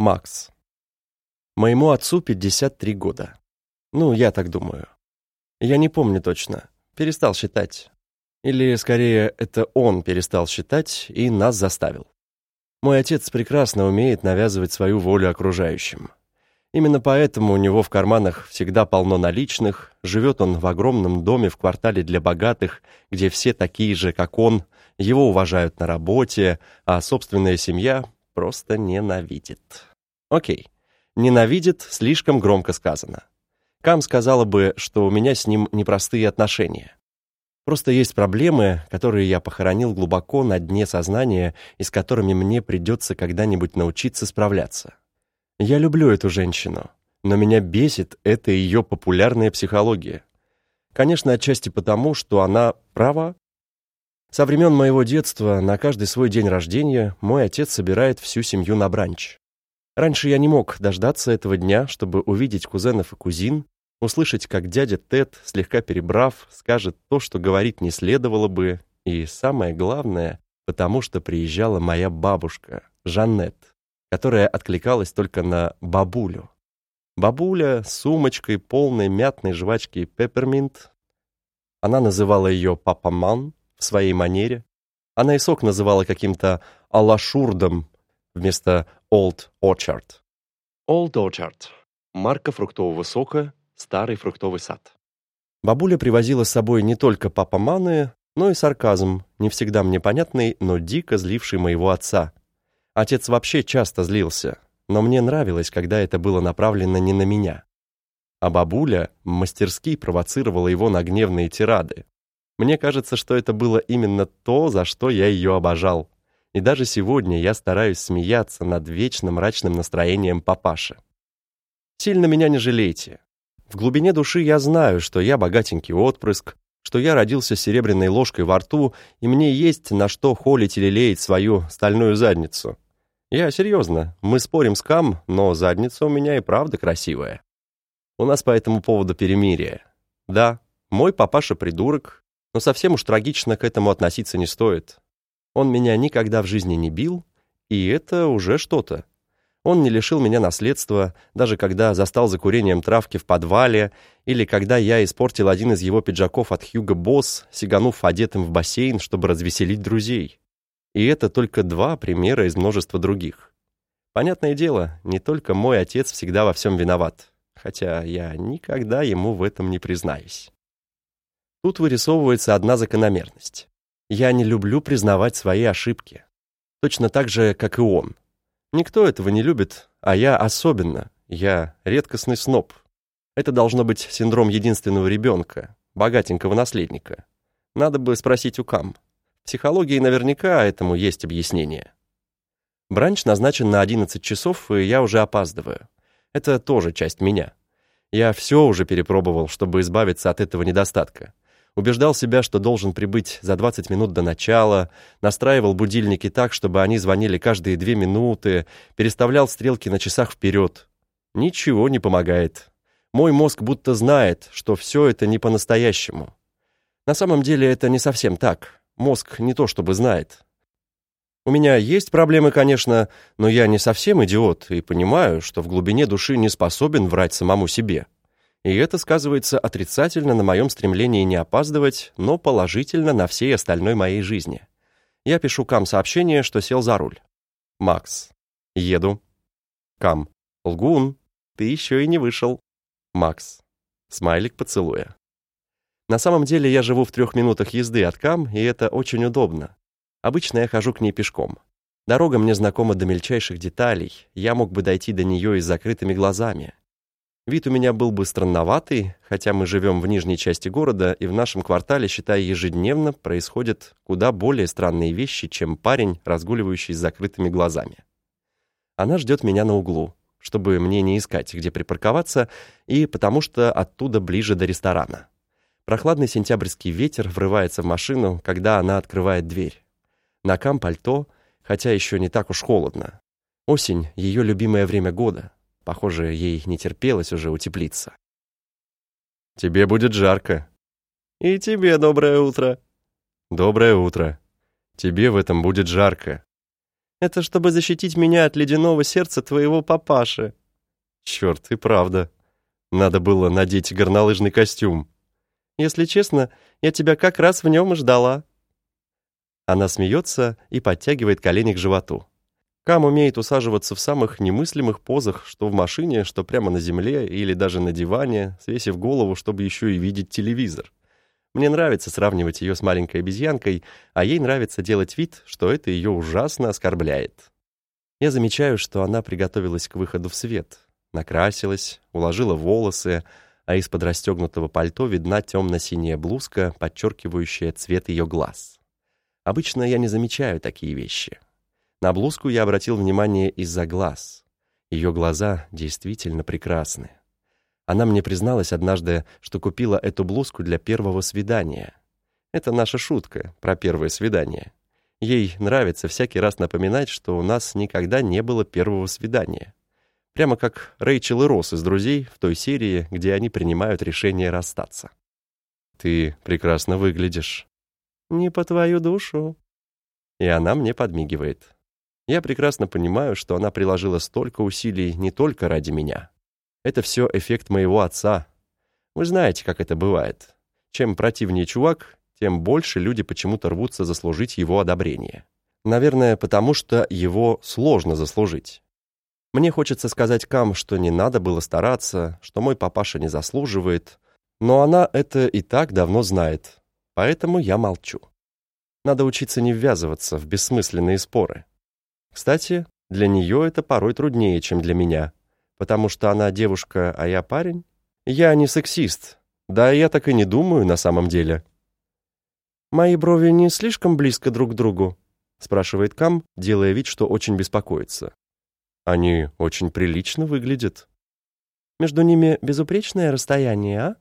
Макс. Моему отцу 53 года. Ну, я так думаю. Я не помню точно. Перестал считать. Или, скорее, это он перестал считать и нас заставил. Мой отец прекрасно умеет навязывать свою волю окружающим. Именно поэтому у него в карманах всегда полно наличных, живет он в огромном доме в квартале для богатых, где все такие же, как он, его уважают на работе, а собственная семья просто ненавидит. Окей, ненавидит слишком громко сказано. Кам сказала бы, что у меня с ним непростые отношения. Просто есть проблемы, которые я похоронил глубоко на дне сознания и с которыми мне придется когда-нибудь научиться справляться. Я люблю эту женщину, но меня бесит эта ее популярная психология. Конечно, отчасти потому, что она права. Со времен моего детства на каждый свой день рождения мой отец собирает всю семью на бранч. Раньше я не мог дождаться этого дня, чтобы увидеть кузенов и кузин, услышать, как дядя Тед, слегка перебрав, скажет то, что говорить не следовало бы, и самое главное, потому что приезжала моя бабушка, Жаннет, которая откликалась только на бабулю. Бабуля с сумочкой полной мятной жвачки пепперминт. Она называла ее папаман в своей манере. Она и сок называла каким-то алашурдом вместо Old Orchard. Old Orchard – марка фруктового сока, старый фруктовый сад. Бабуля привозила с собой не только папа-маны, но и сарказм, не всегда мне понятный, но дико зливший моего отца. Отец вообще часто злился, но мне нравилось, когда это было направлено не на меня. А бабуля мастерски провоцировала его на гневные тирады. Мне кажется, что это было именно то, за что я ее обожал. И даже сегодня я стараюсь смеяться над вечно мрачным настроением папаши. Сильно меня не жалейте. В глубине души я знаю, что я богатенький отпрыск, что я родился серебряной ложкой во рту, и мне есть на что холить или леять свою стальную задницу. Я серьезно, мы спорим с Кам, но задница у меня и правда красивая. У нас по этому поводу перемирие. Да, мой папаша придурок, но совсем уж трагично к этому относиться не стоит. Он меня никогда в жизни не бил, и это уже что-то. Он не лишил меня наследства, даже когда застал за курением травки в подвале, или когда я испортил один из его пиджаков от Хьюго Босс, сиганув одетым в бассейн, чтобы развеселить друзей. И это только два примера из множества других. Понятное дело, не только мой отец всегда во всем виноват, хотя я никогда ему в этом не признаюсь. Тут вырисовывается одна закономерность. Я не люблю признавать свои ошибки. Точно так же, как и он. Никто этого не любит, а я особенно. Я редкостный сноб. Это должно быть синдром единственного ребенка, богатенького наследника. Надо бы спросить у Кам. В психологии наверняка этому есть объяснение. Бранч назначен на 11 часов, и я уже опаздываю. Это тоже часть меня. Я все уже перепробовал, чтобы избавиться от этого недостатка убеждал себя, что должен прибыть за 20 минут до начала, настраивал будильники так, чтобы они звонили каждые две минуты, переставлял стрелки на часах вперед. Ничего не помогает. Мой мозг будто знает, что все это не по-настоящему. На самом деле это не совсем так. Мозг не то чтобы знает. У меня есть проблемы, конечно, но я не совсем идиот и понимаю, что в глубине души не способен врать самому себе и это сказывается отрицательно на моем стремлении не опаздывать, но положительно на всей остальной моей жизни. Я пишу Кам сообщение, что сел за руль. Макс. Еду. Кам. Лгун. Ты еще и не вышел. Макс. Смайлик поцелуя. На самом деле я живу в трех минутах езды от Кам, и это очень удобно. Обычно я хожу к ней пешком. Дорога мне знакома до мельчайших деталей, я мог бы дойти до нее и с закрытыми глазами. Вид у меня был бы странноватый, хотя мы живем в нижней части города, и в нашем квартале, считай, ежедневно происходят куда более странные вещи, чем парень, разгуливающий с закрытыми глазами. Она ждет меня на углу, чтобы мне не искать, где припарковаться, и потому что оттуда ближе до ресторана. Прохладный сентябрьский ветер врывается в машину, когда она открывает дверь. На кам пальто, хотя еще не так уж холодно. Осень — ее любимое время года — Похоже, ей не терпелось уже утеплиться. «Тебе будет жарко». «И тебе доброе утро». «Доброе утро. Тебе в этом будет жарко». Это чтобы защитить меня от ледяного сердца твоего папаши». «Черт, и правда. Надо было надеть горнолыжный костюм». «Если честно, я тебя как раз в нем и ждала». Она смеется и подтягивает колени к животу. Кам умеет усаживаться в самых немыслимых позах, что в машине, что прямо на земле или даже на диване, свесив голову, чтобы еще и видеть телевизор. Мне нравится сравнивать ее с маленькой обезьянкой, а ей нравится делать вид, что это ее ужасно оскорбляет. Я замечаю, что она приготовилась к выходу в свет. Накрасилась, уложила волосы, а из-под расстегнутого пальто видна темно-синяя блузка, подчеркивающая цвет ее глаз. Обычно я не замечаю такие вещи. На блузку я обратил внимание из-за глаз. Ее глаза действительно прекрасны. Она мне призналась однажды, что купила эту блузку для первого свидания. Это наша шутка про первое свидание. Ей нравится всякий раз напоминать, что у нас никогда не было первого свидания. Прямо как Рэйчел и Росс из «Друзей» в той серии, где они принимают решение расстаться. «Ты прекрасно выглядишь». «Не по твою душу». И она мне подмигивает. Я прекрасно понимаю, что она приложила столько усилий не только ради меня, это все эффект моего отца. Вы знаете, как это бывает. Чем противнее чувак, тем больше люди почему-то рвутся заслужить его одобрение. Наверное, потому что его сложно заслужить. Мне хочется сказать Кам, что не надо было стараться, что мой папаша не заслуживает, но она это и так давно знает, поэтому я молчу. Надо учиться не ввязываться в бессмысленные споры. Кстати, для нее это порой труднее, чем для меня потому что она девушка, а я парень? Я не сексист. Да, я так и не думаю на самом деле. Мои брови не слишком близко друг к другу, спрашивает Кам, делая вид, что очень беспокоится. Они очень прилично выглядят. Между ними безупречное расстояние, а?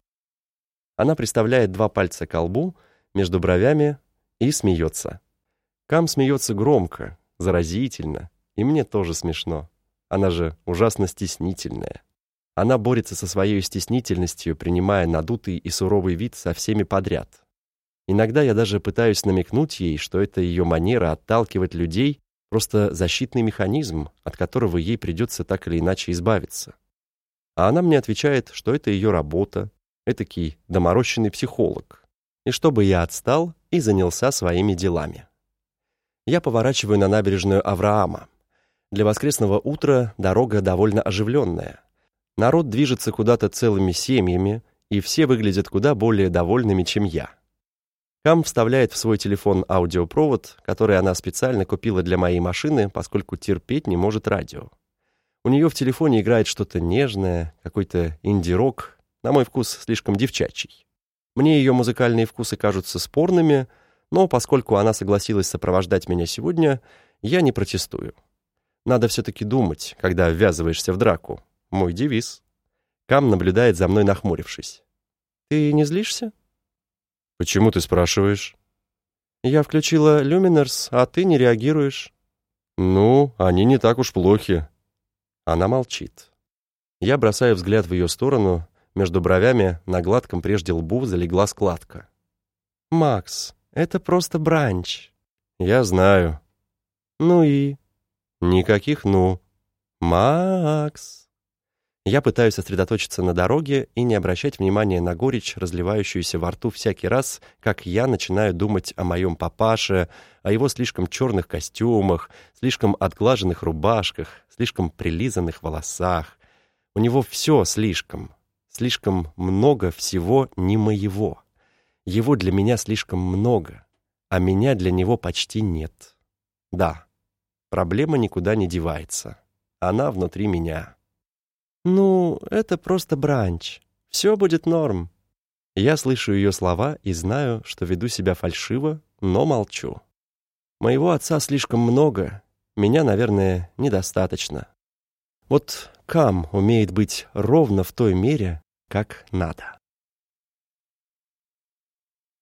Она приставляет два пальца к лбу между бровями и смеется. Кам смеется громко, заразительно, и мне тоже смешно. Она же ужасно стеснительная. Она борется со своей стеснительностью, принимая надутый и суровый вид со всеми подряд. Иногда я даже пытаюсь намекнуть ей, что это ее манера отталкивать людей, просто защитный механизм, от которого ей придется так или иначе избавиться. А она мне отвечает, что это ее работа, этакий доморощенный психолог, и чтобы я отстал и занялся своими делами. Я поворачиваю на набережную Авраама. Для воскресного утра дорога довольно оживленная. Народ движется куда-то целыми семьями, и все выглядят куда более довольными, чем я. Кам вставляет в свой телефон аудиопровод, который она специально купила для моей машины, поскольку терпеть не может радио. У нее в телефоне играет что-то нежное, какой-то инди-рок, на мой вкус слишком девчачий. Мне ее музыкальные вкусы кажутся спорными, но поскольку она согласилась сопровождать меня сегодня, я не протестую. Надо все-таки думать, когда ввязываешься в драку. Мой девиз. Кам наблюдает за мной, нахмурившись. «Ты не злишься?» «Почему ты спрашиваешь?» «Я включила Люминерс, а ты не реагируешь». «Ну, они не так уж плохи». Она молчит. Я бросаю взгляд в ее сторону. Между бровями на гладком прежде лбу залегла складка. «Макс, это просто бранч». «Я знаю». «Ну и?» Никаких «ну». «Макс!» Я пытаюсь сосредоточиться на дороге и не обращать внимания на горечь, разливающуюся во рту всякий раз, как я начинаю думать о моем папаше, о его слишком черных костюмах, слишком отглаженных рубашках, слишком прилизанных волосах. У него все слишком, слишком много всего не моего. Его для меня слишком много, а меня для него почти нет. Да, Проблема никуда не девается. Она внутри меня. «Ну, это просто бранч. Все будет норм». Я слышу ее слова и знаю, что веду себя фальшиво, но молчу. Моего отца слишком много, меня, наверное, недостаточно. Вот Кам умеет быть ровно в той мере, как надо.